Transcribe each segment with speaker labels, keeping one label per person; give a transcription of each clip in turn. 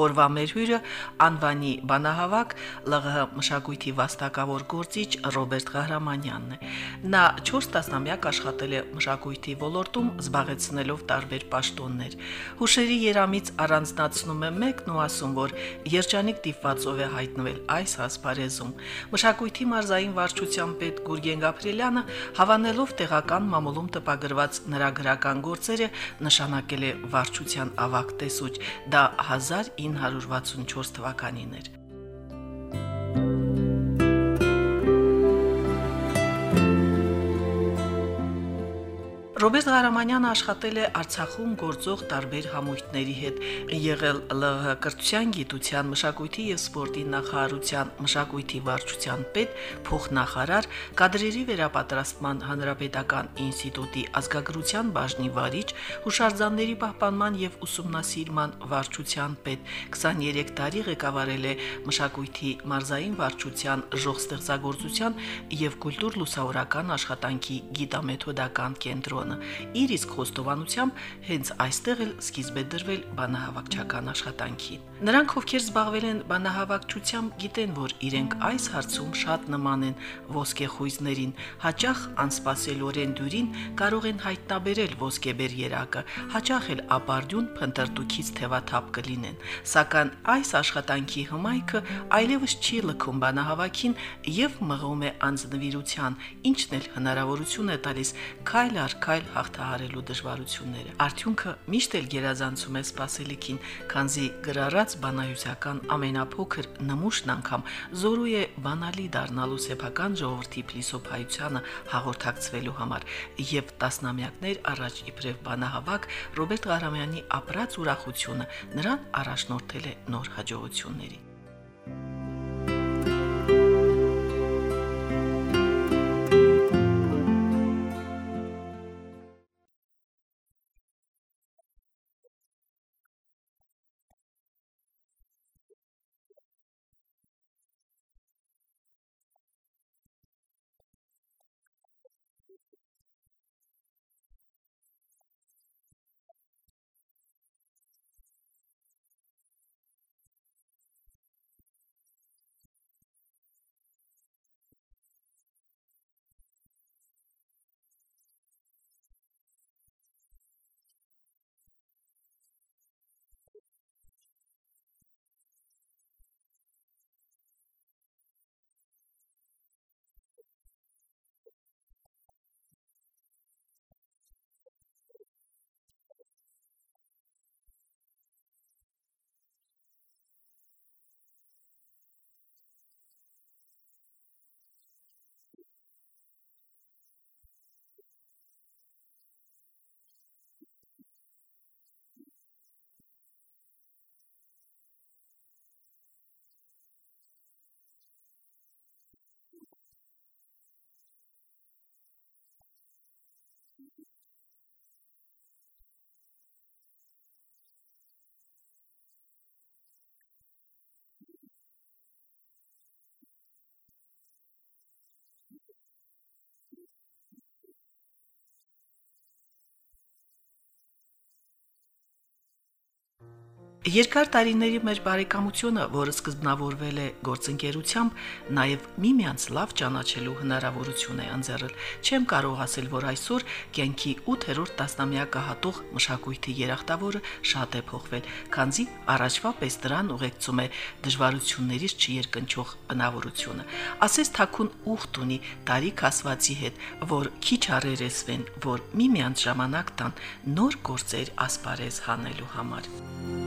Speaker 1: Օրվա մեր հյուրը անվանի բանահավաք ԼՂՀ մշակույթի վաստակավոր գործիչ Ռոբերտ Ղահրամանյանն է։ Նա 4 տասնամյակ աշխատել է մշակույթի ոլորտում, զբաղեցնելով տարբեր պաշտոններ։ Հուշերի երամից առանձնացնում է մեկն ու ասում, որ երջանիկ դիպվածով է հայտնվել այս հասպարեզում։ Մշակույթի մարզային վարչության պետ Գուրգեն Գաբրելյանը հավանելով տեղական մամուլում տպագրված նրա գրական գործերը նշանակել է վարչության ավակ տեսուչ։ Դա 1900 1964 թվականին էր։ Ռոբերտ Ղարամանյանը աշխատել է Արցախում գործող տարբեր համույթների հետ, եղել ԼՂՀ կրթության, գիտության, մշակույթի եւ սպորտի նախարարության մշակույթի վարչության պետ, փոխնախարար, կադրերի վերապատրաստման հանրապետական ինստիտուտի ազգագրության բաժնի վարիչ, հուշարձանների պահպանման եւ ուսումնասիրման վարչության պետ, 23 տարի ղեկավարել է մշակույթի մարզային վարչության ժող ստեղծագործության եւ կուլտուր լուսավորական աշխատանքի գիտամեթոդական կենտրոն Հայաստանը։ Իր իսկ խոստովանությամբ հենց այստեղ էլ սկիզբ է դրվել բանահավաքչական աշխատանքին։ Նրանք, ովքեր զբաղվել են բանահավաքչությամբ, գիտեն, որ իրենք այս հարցում շատ նման են ոսկեխույզներին, հաճախ անսպասելիորեն դյուրին կարող են հայտնաբերել ոսկեբեր երակը, հաճախ էլ ապարդյուն փնտրտուքից թևաթափ կլինեն։ Սակայն այս աշխատանքի հմայքը այլևս չի լքում բանահավաքին եւ մղում է անձնվիրության, ինչն էլ հնարավորություն է տալիս քայլ առ քայլ այլ հաղթահարելու դժվարությունները։ Արդյունքը միշտ էլ գերազանցում է սпасելիքին, քանզի գրառած բանայուսական ամենափոքր նմուշն անգամ զորու է բանալի դառնալու սեփական ժողովրդի փիլիսոփայությանը հաղորդակցվելու համար, եւ տասնամյակներ առաջ իբրև բանահավաք Ռոբերտ Ղարամյանի ապրած ուրախությունը նրան առաջնորդել է նոր հաջողությունների։ Երկար տարիների մեր բարեկամությունը, որը սկզբնավորվել է գործընկերությամբ, նաև միմյանց լավ ճանաչելու հնարավորություն է անձեռել։ Չեմ կարող ասել, որ այսօր կյանքի 8-րդ տասնամյակը հատող մշակույթի երախտավորը շատ է փոխվել, քանզի առաջվա պես դրան ուղեկցում է դժվարություններից չերկնչող բնավորությունը։ Ասես թաքուն ուխտ ունի տարիք ասվածի հետ, որ քիչ առերեսվեն, որ միմյանց ժամանակ տան նոր գործեր ասպարեզ հանելու համար։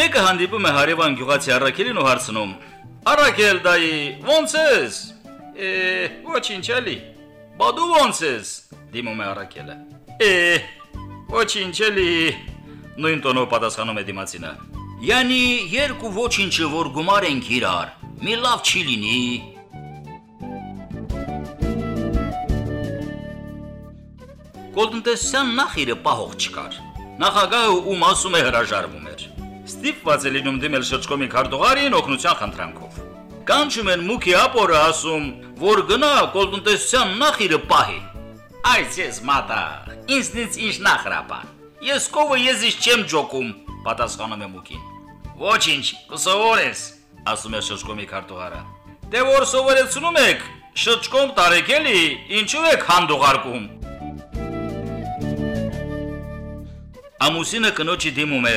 Speaker 2: Մեկը հանդիպում է հարևան գյուղացի Արաքելին ու հարցնում. «Արաքել դայի, ո՞նց ես»։ «Է, ոչինչ էլի»։ «Բա դու ո՞նց ես»։ Դիմում է Արաքելը։ «Է, ոչինչ էլի»։ Նույն տոնով պատասխանում է դիմացինը։ «Յանի երկու ոչինչը որ գումար ենք իրար, մի լավ չի լինի»։ Կոլտնտեսության նախիրը պահող չկար։ Նախագահը ում ասում է հրաժարվում ստիպված է լինում դիմել շրջկոմի քարտուղարին օգնության խնդրանքով։ Կանչում են մուքի ապորը ասում, որ գնա կոլտնտեսության նախիրը պահի։ Այս ես մատա, ինձնից ինչ նախրապա։ Ես կովը եզից չեմ ջոկում, պատասխանում է մուքին։ Ոչինչ, կսովորես, ասում է շրջկոմի քարտուղարը։ Դե որ սովորեցնում եք, շրջկոմ տարեք էլի, ինչու եք հանդուղարկում։ Ամուսինը կնոջի դիմում է,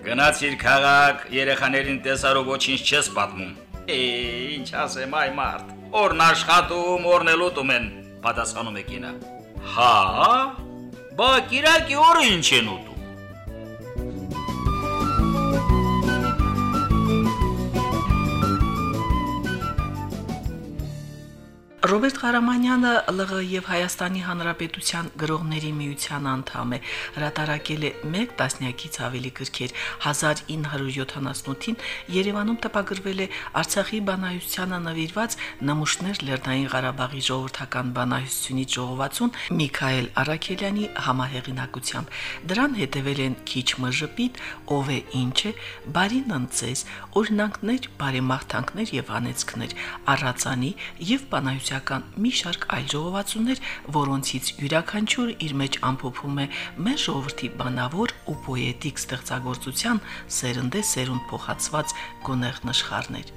Speaker 2: Գնացիր քաղաք, երեխաներին տեսարով ոչինչ չես պատմում։ Է, ինչ ասեմ, այ մարդ։ Օրն աշխատում, օրն էլ ուտում են, պատասխանում է կինը։ Հա, բա Կիրակի օրը ինչ են ուտում։
Speaker 1: Ռոբերտ Ղարամանյանը ԼՂ եւ Հայաստանի Հանրապետության գրողների միության անդամ է։ Հրատարակել է 1 տասնյակից ավելի գրքեր։ 1978-ին Երևանում տպագրվել է Արցախի բանահյուսությանը նվիրված Նմուշներ Լեռնային Ղարաբաղի ժողովրդական բանահյուսությունից ժողովածուն Միքայել Արաքելյանի համահեղինակությամբ։ Դրան հետևել են Քիչ մժպիտ, ով է ինչ է, բարին ընծես, օրինակներ, բարեմաղթանքներ եւ անեծքներ, առածանի եւ բանահյուսության կրթական մի շարք այլ ժողովածուներ, որոնցից յուրաքանչյուրը իր մեջ ամփոփում է մեր ժողովրդի բանավոր ու պոետիկ ստեղծագործության սերնդե սերունդ փոխածված գունեղ նշխարներ։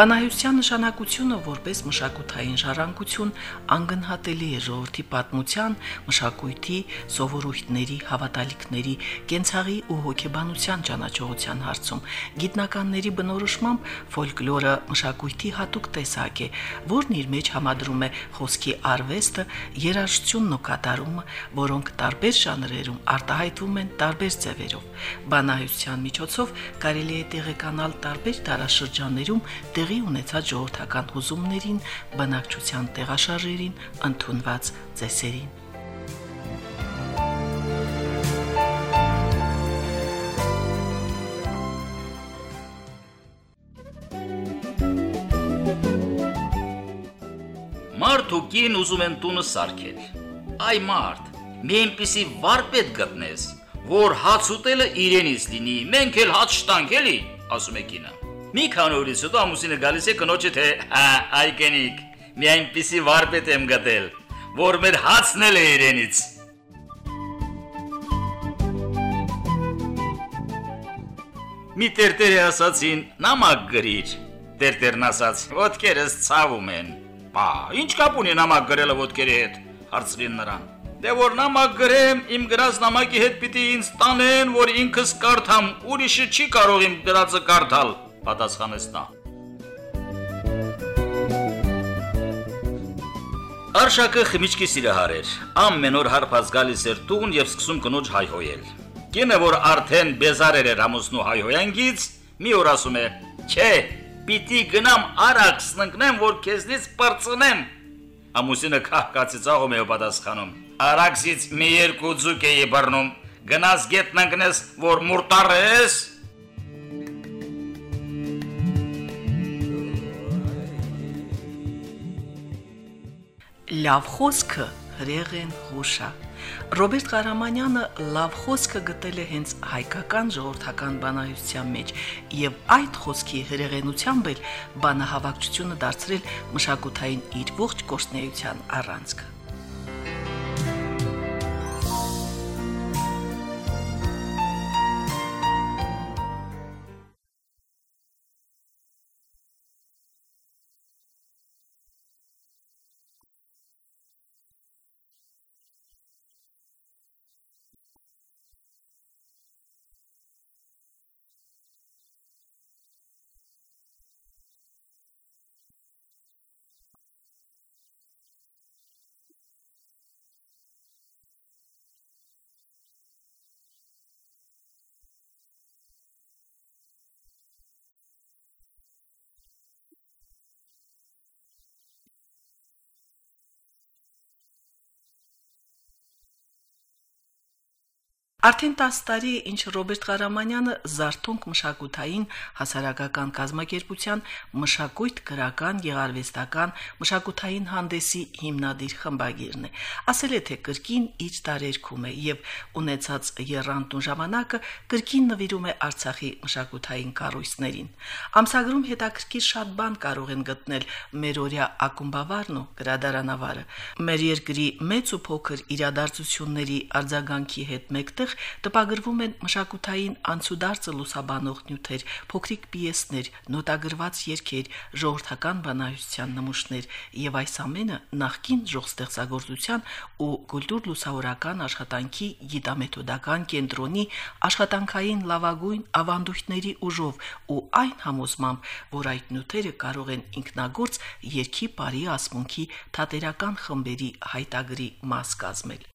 Speaker 1: Բանահյուսության նշանակությունը որպես մշակութային ժառանգություն անգնահատելի է ժողովրդի պատմության, մշակույթի, սովորույթների, հավատալիքների, կենցաղի ու հոգեբանության ճանաչողության հարցում։ Գիտնականների բնորոշմամբ ֆոլկլորը մշակույթի հատուկ տեսակ է, որն իր մեջ համադրում է խոսքի արվեստը, երաժշտությունն ու կատարումը, որոնք տարբեր ժանրերում արտահայտվում են տարբեր ձևերով։ Բանահյուսության միջոցով կարելի է տեղեկանալ տարբեր տարաշրջաններում տեղի ունեցած ժողովրդական հուզումներին, բնակչության տեղաշարժերին, ընդունված ծեսերին։
Speaker 2: Մարդ ու կին ուզում են տունը սարքել։ Այ մարդ, մի այնպիսի վարպետ գտնես, որ հաց ուտելը իրենից լինի, մենք էլ հաց շտանք էլի, ասում է կինը։ Մի քանի օրից հետո ամուսինը գալիս է կնոջը թե «Հա, այ կենիկ, մի այնպիսի վարպետ եմ գտել, որ մեր հացն էլ է իրենից»։ Մի տերտերը ասացին՝ նամակ գրիր։ Տերտերն ասաց. «Ոտքերս ցավում են»։ Բա, ինչ կապ ունի նամակ գրելը ոտքերի հետ, հարցրին նրան։ Դե որ նամակ գրեմ, իմ գրած նամակի հետ պիտի ինձ տանեն, որ ինքս կարդամ, ուրիշը չի կարող իմ գրածը կարդալ պատասխանեց նա։ Արշակը խմիչքի սիրահար էր։ Ամեն օր հարբած գալիս էր տուն եւ սկսում կնոջ հայհոյել։ Կինը, որ արդեն բեզարեր էր ամուսնու հայհոյանքից, մի օր ասում է. «Չէ, պիտի գնամ արաքս ընկնեմ, որ քեզնից բրծնեմ»։ Ամուսինը քահկացի ծաղում է պատասխանում. «Արաքսից մի երկու ձուկ էի բռնում, գնաս գետնն ընկնես, որ մուրտարես»։
Speaker 1: Լավ խոսքը հրեղեն հուշա։ Ռոբերտ Ղարամանյանը լավ խոսքը գտել է հենց հայկական ժողովրդական բանահյուսության մեջ եւ այդ խոսքի հրեղենությամբ էլ բանահավաքչությունը դարձրել մշակութային իր ողջ կորսնեության առանցքը։ Արդեն 10 տարի ինչ Ռոբերտ Ղարամանյանը Զարթոնք մշակութային հասարակական կազմակերպության մշակույթ գրական, գեղարվեստական, մշակութային հանդեսի հիմնադիր խմբագիրն է։ Ասել է, թե կրկին իջ տարերքում է եւ ունեցած երանդուն ժամանակը կրկին նվիրում է Արցախի մշակութային կառույցներին։ Ամսագրում հետաքրքիր շատ բան կարող են գտնել մեր օրյա ակումբավարն ու գրադարանավարը։ Մեր երկրի մեծ ու փոքր իրադարձությունների արձագանքի հետ մեկտեղ այնտեղ տպագրվում են մշակութային անցուդարձը լուսաբանող նյութեր, փոքրիկ պիեսներ, նոտագրված երգեր, ժողովրդական բանահյուսության նմուշներ եւ այս ամենը նախքին ժողստեղծագործության ու կուլտուր լուսավորական աշխատանքի գիտամեթոդական կենտրոնի աշխատանքային լավագույն ավանդույթների ուժով ու այն համոզմամբ, որ այդ նյութերը կարող են ինքնագործ երկի բարի ասմունքի թատերական խմբերի հայտագրի մաս կազմել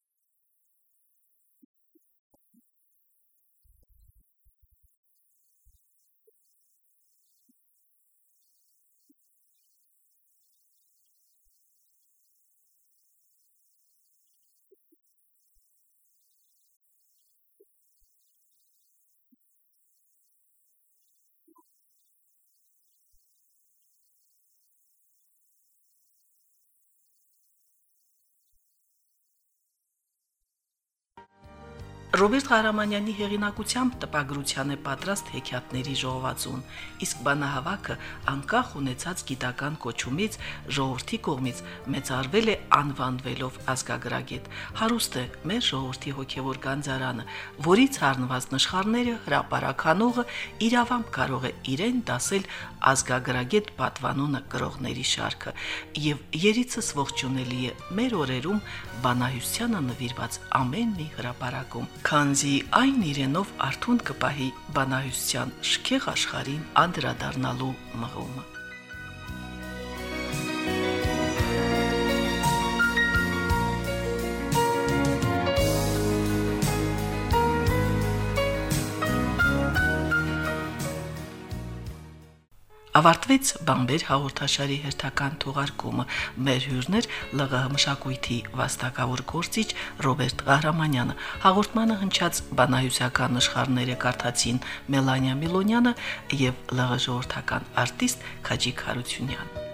Speaker 1: Ռոբերտ Ղարամանյանի հեղինակությամբ տպագրության է պատրաստ հեքիաթների ժողովածուն, իսկ բանահավաքը անկախ ունեցած գիտական կոչումից ժողովրդի կողմից մեծարվել է անվանվելով ազգագրագետ։ Հարուստ է մեր ժողովրդի հոգևոր գանձարանը, որից առնված նշխարները հրապարականողը իրավամբ կարող է իրեն դասել ազգագրագետ պատվանունը կրողների շարքը եւ երիցս ողջունելի է մեր օրերում բանահյուսությանը նվիրված ամեն մի հրապարակում քանզի այն իրենով արթուն կպահի բանահյուսության շքեղ աշխարհին անդրադառնալու մղումը ավարտվեց Բամբեր հաղորդաշարի հերթական թողարկումը։ Մեր հյուրներ ԼՂՀ մշակույթի վաստակավոր գործիչ Ռոբերտ Ղահրամանյանը, հաղորդմանը հնչած բանահյուսական նշխարները կարդացին Մելանիա Միլոնյանը եւ ԼՂ ժողովրդական արտիստ Քաջիկ Հարությունյանը։